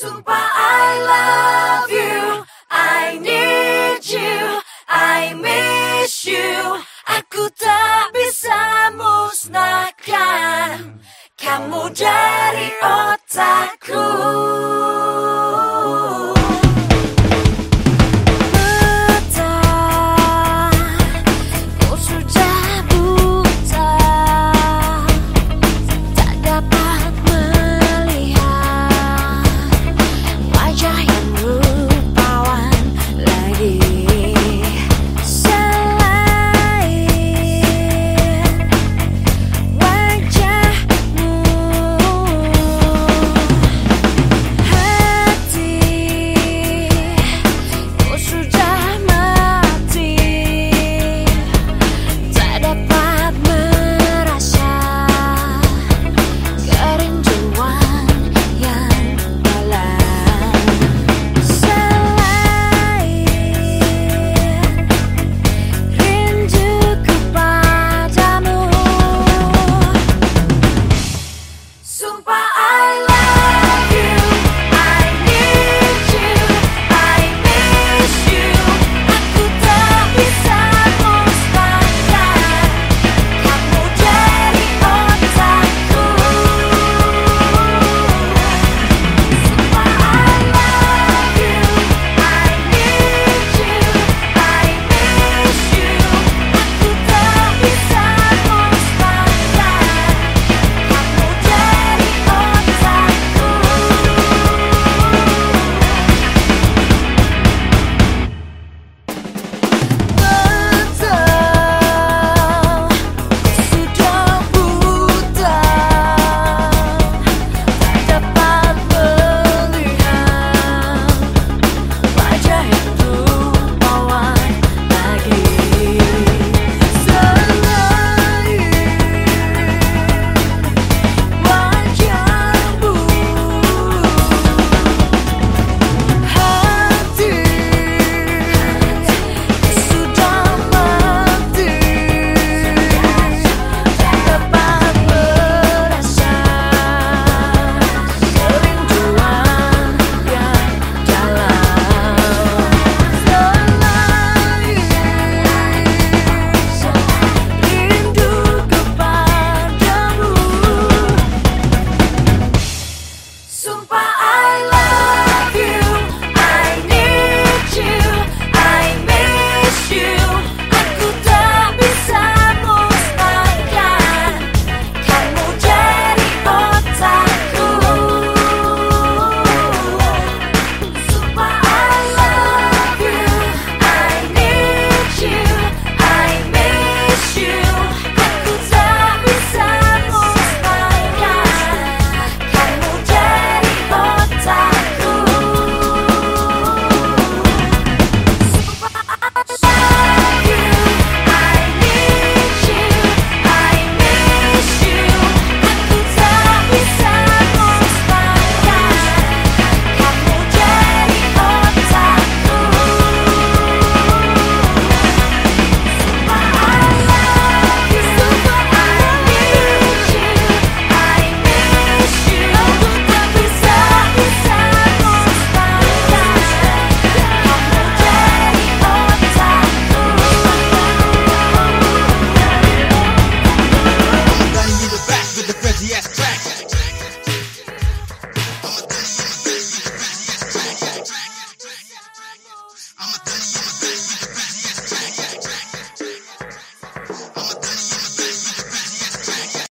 Sumpah I love